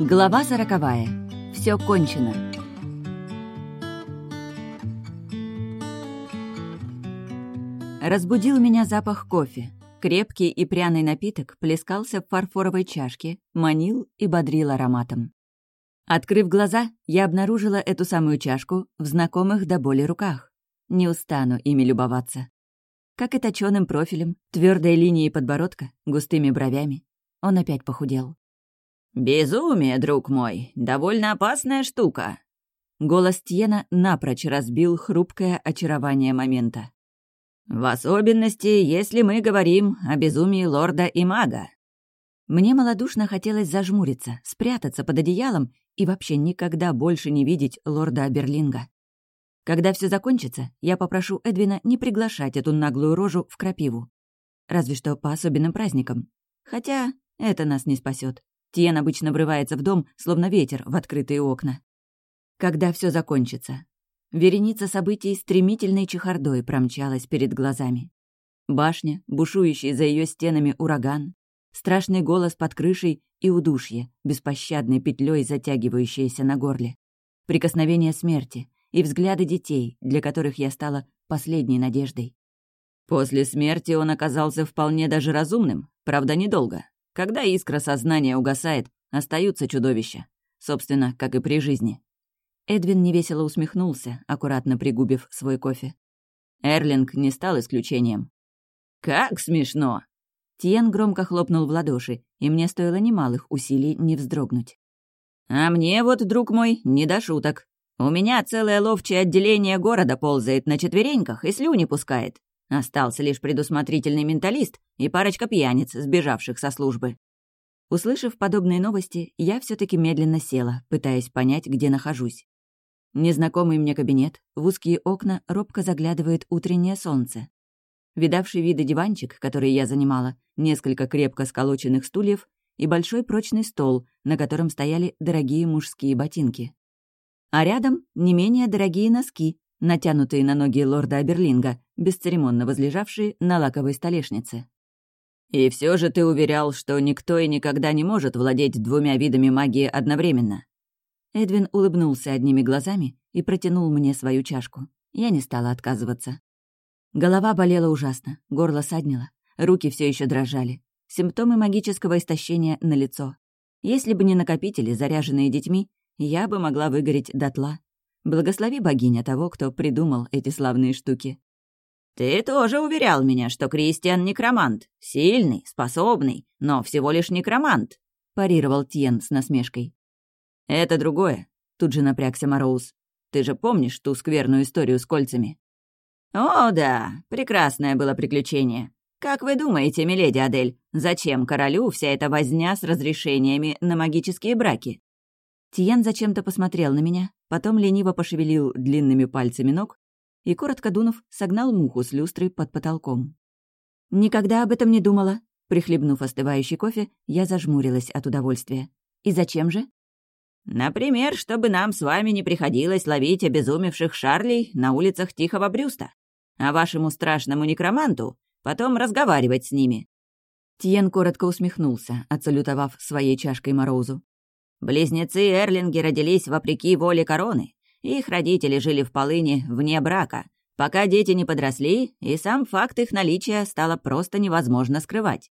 Глава сороковая. Все кончено. Разбудил меня запах кофе. Крепкий и пряный напиток плескался в фарфоровой чашке, манил и бодрил ароматом. Открыв глаза, я обнаружила эту самую чашку в знакомых до боли руках. Не устану ими любоваться. Как и точёным профилем, твердой линией подбородка, густыми бровями. Он опять похудел. «Безумие, друг мой, довольно опасная штука». Голос Тьена напрочь разбил хрупкое очарование момента. «В особенности, если мы говорим о безумии лорда и мага». Мне малодушно хотелось зажмуриться, спрятаться под одеялом и вообще никогда больше не видеть лорда Аберлинга. Когда все закончится, я попрошу Эдвина не приглашать эту наглую рожу в крапиву. Разве что по особенным праздникам. Хотя это нас не спасет. Тиен обычно врывается в дом, словно ветер в открытые окна. Когда все закончится. Вереница событий стремительной чехардой промчалась перед глазами. Башня, бушующий за ее стенами ураган, страшный голос под крышей и удушье, беспощадной петлей затягивающееся на горле. Прикосновение смерти и взгляды детей, для которых я стала последней надеждой. После смерти он оказался вполне даже разумным, правда, недолго. Когда искра сознания угасает, остаются чудовища. Собственно, как и при жизни. Эдвин невесело усмехнулся, аккуратно пригубив свой кофе. Эрлинг не стал исключением. «Как смешно!» Тиен громко хлопнул в ладоши, и мне стоило немалых усилий не вздрогнуть. «А мне вот, друг мой, не до шуток. У меня целое ловчее отделение города ползает на четвереньках и слюни пускает. Остался лишь предусмотрительный менталист и парочка пьяниц, сбежавших со службы. Услышав подобные новости, я все таки медленно села, пытаясь понять, где нахожусь. Незнакомый мне кабинет, в узкие окна робко заглядывает утреннее солнце. Видавший виды диванчик, который я занимала, несколько крепко сколоченных стульев и большой прочный стол, на котором стояли дорогие мужские ботинки. А рядом не менее дорогие носки, натянутые на ноги лорда Аберлинга, бесцеремонно возлежавшие на лаковой столешнице. «И все же ты уверял, что никто и никогда не может владеть двумя видами магии одновременно». Эдвин улыбнулся одними глазами и протянул мне свою чашку. Я не стала отказываться. Голова болела ужасно, горло саднило, руки все еще дрожали. Симптомы магического истощения на лицо. Если бы не накопители, заряженные детьми, я бы могла выгореть дотла. Благослови богиня того, кто придумал эти славные штуки. «Ты тоже уверял меня, что Кристиан некромант. Сильный, способный, но всего лишь некромант», — парировал Тьен с насмешкой. «Это другое», — тут же напрягся Мороуз. «Ты же помнишь ту скверную историю с кольцами?» «О, да, прекрасное было приключение. Как вы думаете, миледи Адель, зачем королю вся эта возня с разрешениями на магические браки?» Тиен зачем-то посмотрел на меня, потом лениво пошевелил длинными пальцами ног и, коротко дунув, согнал муху с люстры под потолком. «Никогда об этом не думала». Прихлебнув остывающий кофе, я зажмурилась от удовольствия. «И зачем же?» «Например, чтобы нам с вами не приходилось ловить обезумевших Шарлей на улицах Тихого Брюста, а вашему страшному некроманту потом разговаривать с ними». Тиен коротко усмехнулся, отсалютовав своей чашкой Морозу. Близнецы Эрлинги родились вопреки воле короны. Их родители жили в полыне вне брака, пока дети не подросли, и сам факт их наличия стало просто невозможно скрывать.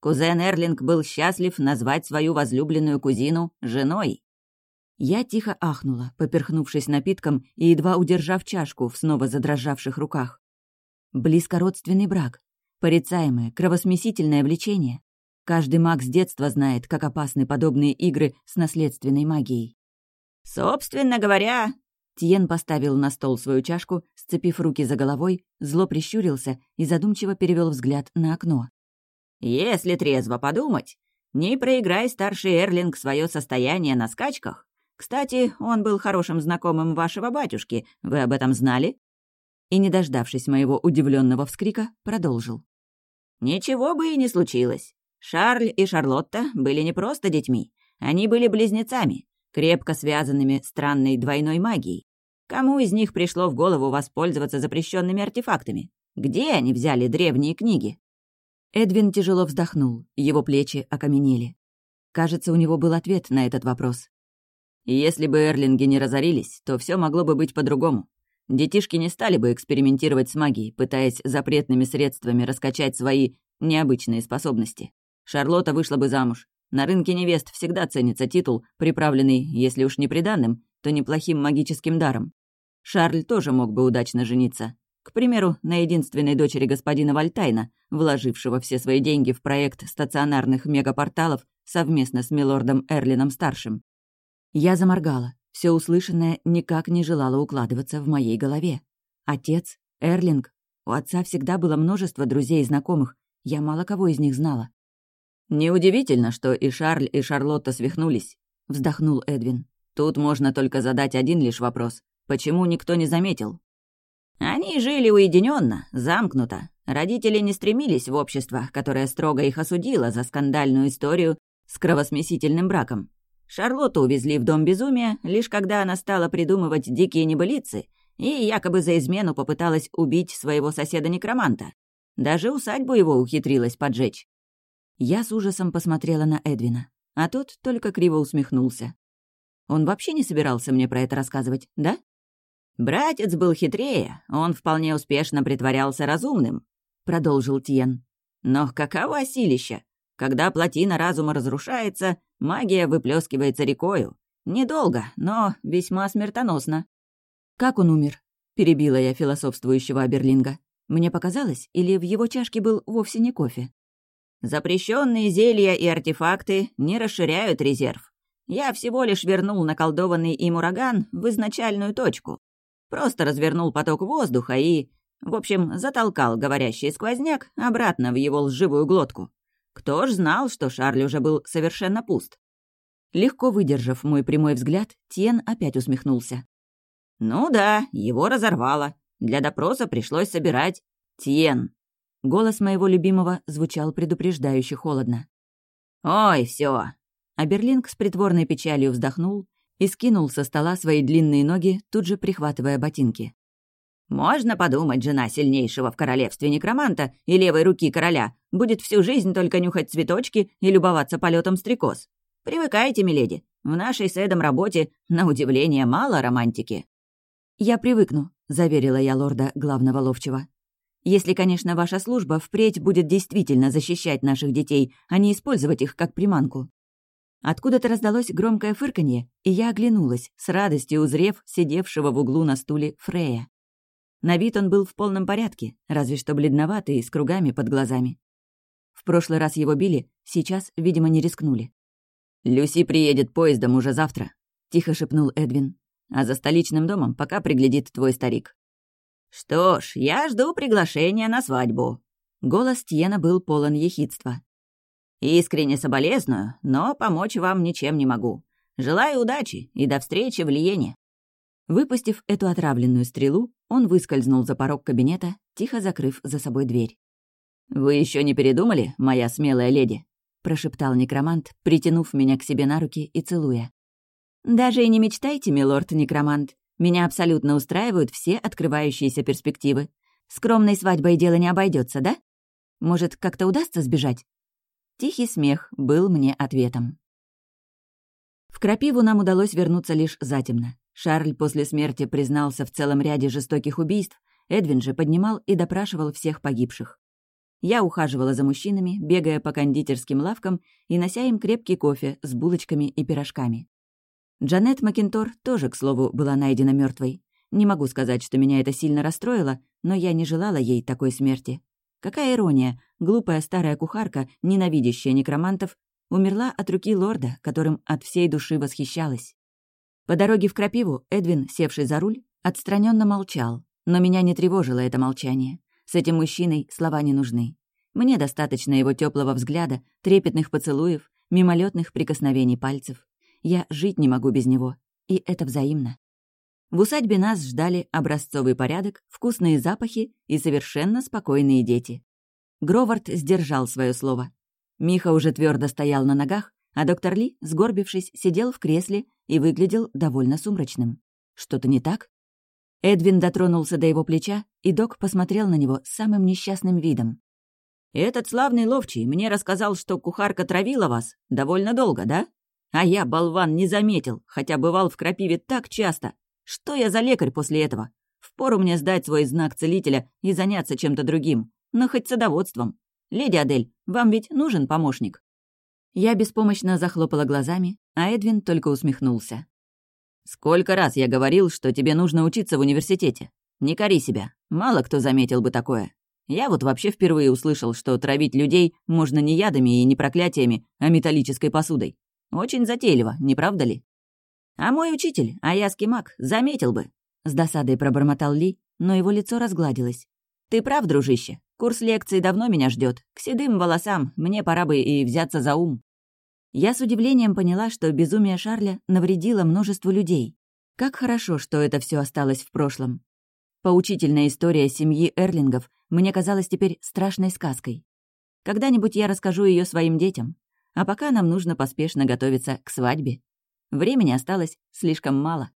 Кузен Эрлинг был счастлив назвать свою возлюбленную кузину женой. Я тихо ахнула, поперхнувшись напитком и едва удержав чашку в снова задрожавших руках. Близкородственный брак, порицаемое, кровосмесительное влечение. Каждый маг с детства знает, как опасны подобные игры с наследственной магией. «Собственно говоря...» Тиен поставил на стол свою чашку, сцепив руки за головой, зло прищурился и задумчиво перевел взгляд на окно. «Если трезво подумать, не проиграй старший Эрлинг свое состояние на скачках. Кстати, он был хорошим знакомым вашего батюшки, вы об этом знали?» И, не дождавшись моего удивленного вскрика, продолжил. «Ничего бы и не случилось. Шарль и Шарлотта были не просто детьми, они были близнецами, крепко связанными странной двойной магией. Кому из них пришло в голову воспользоваться запрещенными артефактами? Где они взяли древние книги? Эдвин тяжело вздохнул, его плечи окаменели. Кажется, у него был ответ на этот вопрос. Если бы эрлинги не разорились, то все могло бы быть по-другому. Детишки не стали бы экспериментировать с магией, пытаясь запретными средствами раскачать свои необычные способности. Шарлотта вышла бы замуж. На рынке невест всегда ценится титул, приправленный, если уж не приданным, то неплохим магическим даром. Шарль тоже мог бы удачно жениться. К примеру, на единственной дочери господина Вальтайна, вложившего все свои деньги в проект стационарных мегапорталов совместно с милордом Эрлином-старшим. Я заморгала. Все услышанное никак не желало укладываться в моей голове. Отец, Эрлинг. У отца всегда было множество друзей и знакомых. Я мало кого из них знала. «Неудивительно, что и Шарль, и Шарлотта свихнулись», — вздохнул Эдвин. «Тут можно только задать один лишь вопрос. Почему никто не заметил?» «Они жили уединенно, замкнуто. Родители не стремились в общество, которое строго их осудило за скандальную историю с кровосмесительным браком. Шарлотту увезли в дом безумия, лишь когда она стала придумывать дикие небылицы и якобы за измену попыталась убить своего соседа-некроманта. Даже усадьбу его ухитрилась поджечь. Я с ужасом посмотрела на Эдвина, а тот только криво усмехнулся. Он вообще не собирался мне про это рассказывать, да? «Братец был хитрее, он вполне успешно притворялся разумным», — продолжил Тьен. «Но каково силища? Когда плотина разума разрушается, магия выплескивается рекою. Недолго, но весьма смертоносно. «Как он умер?» — перебила я философствующего Аберлинга. Мне показалось, или в его чашке был вовсе не кофе? Запрещенные зелья и артефакты не расширяют резерв. Я всего лишь вернул наколдованный им ураган в изначальную точку. Просто развернул поток воздуха и, в общем, затолкал говорящий сквозняк обратно в его лживую глотку. Кто ж знал, что Шарль уже был совершенно пуст? Легко выдержав мой прямой взгляд, Тьен опять усмехнулся. «Ну да, его разорвало. Для допроса пришлось собирать. Тьен!» Голос моего любимого звучал предупреждающе холодно. «Ой, все. А Берлинг с притворной печалью вздохнул и скинул со стола свои длинные ноги, тут же прихватывая ботинки. Можно подумать, жена сильнейшего в королевстве некроманта и левой руки короля будет всю жизнь только нюхать цветочки и любоваться полетом стрекоз. Привыкайте, миледи. В нашей с Эдом работе, на удивление, мало романтики. «Я привыкну», — заверила я лорда главного ловчего. «Если, конечно, ваша служба впредь будет действительно защищать наших детей, а не использовать их как приманку». Откуда-то раздалось громкое фырканье, и я оглянулась, с радостью узрев сидевшего в углу на стуле Фрея. На вид он был в полном порядке, разве что бледноватый и с кругами под глазами. В прошлый раз его били, сейчас, видимо, не рискнули. «Люси приедет поездом уже завтра», — тихо шепнул Эдвин. «А за столичным домом пока приглядит твой старик». «Что ж, я жду приглашения на свадьбу». Голос Тьена был полон ехидства. «Искренне соболезную, но помочь вам ничем не могу. Желаю удачи и до встречи в Лиене». Выпустив эту отравленную стрелу, он выскользнул за порог кабинета, тихо закрыв за собой дверь. «Вы еще не передумали, моя смелая леди?» — прошептал некромант, притянув меня к себе на руки и целуя. «Даже и не мечтайте, милорд-некромант. Меня абсолютно устраивают все открывающиеся перспективы. Скромной свадьбой дело не обойдется, да? Может, как-то удастся сбежать?» Тихий смех был мне ответом. В Крапиву нам удалось вернуться лишь затемно. Шарль после смерти признался в целом ряде жестоких убийств, Эдвин же поднимал и допрашивал всех погибших. Я ухаживала за мужчинами, бегая по кондитерским лавкам и нося им крепкий кофе с булочками и пирожками. Джанет Макинтор тоже, к слову, была найдена мертвой. Не могу сказать, что меня это сильно расстроило, но я не желала ей такой смерти. Какая ирония, глупая старая кухарка, ненавидящая некромантов, умерла от руки лорда, которым от всей души восхищалась. По дороге в Крапиву Эдвин, севший за руль, отстраненно молчал, но меня не тревожило это молчание. С этим мужчиной слова не нужны. Мне достаточно его теплого взгляда, трепетных поцелуев, мимолетных прикосновений пальцев. Я жить не могу без него, и это взаимно. В усадьбе нас ждали образцовый порядок, вкусные запахи и совершенно спокойные дети. Гровард сдержал свое слово. Миха уже твердо стоял на ногах, а доктор Ли, сгорбившись, сидел в кресле и выглядел довольно сумрачным. Что-то не так? Эдвин дотронулся до его плеча, и док посмотрел на него с самым несчастным видом. Этот славный ловчий мне рассказал, что кухарка травила вас довольно долго, да? А я, болван, не заметил, хотя бывал в крапиве так часто. Что я за лекарь после этого? Впору мне сдать свой знак целителя и заняться чем-то другим, но хоть садоводством. Леди Адель, вам ведь нужен помощник?» Я беспомощно захлопала глазами, а Эдвин только усмехнулся. «Сколько раз я говорил, что тебе нужно учиться в университете. Не кори себя. Мало кто заметил бы такое. Я вот вообще впервые услышал, что травить людей можно не ядами и не проклятиями, а металлической посудой. Очень затейливо, не правда ли? А мой учитель, Аяски Мак, заметил бы. С досадой пробормотал Ли, но его лицо разгладилось. Ты прав, дружище. Курс лекций давно меня ждет. К седым волосам мне пора бы и взяться за ум. Я с удивлением поняла, что безумие Шарля навредило множеству людей. Как хорошо, что это все осталось в прошлом. Поучительная история семьи Эрлингов мне казалась теперь страшной сказкой. Когда-нибудь я расскажу ее своим детям. А пока нам нужно поспешно готовиться к свадьбе. Времени осталось слишком мало.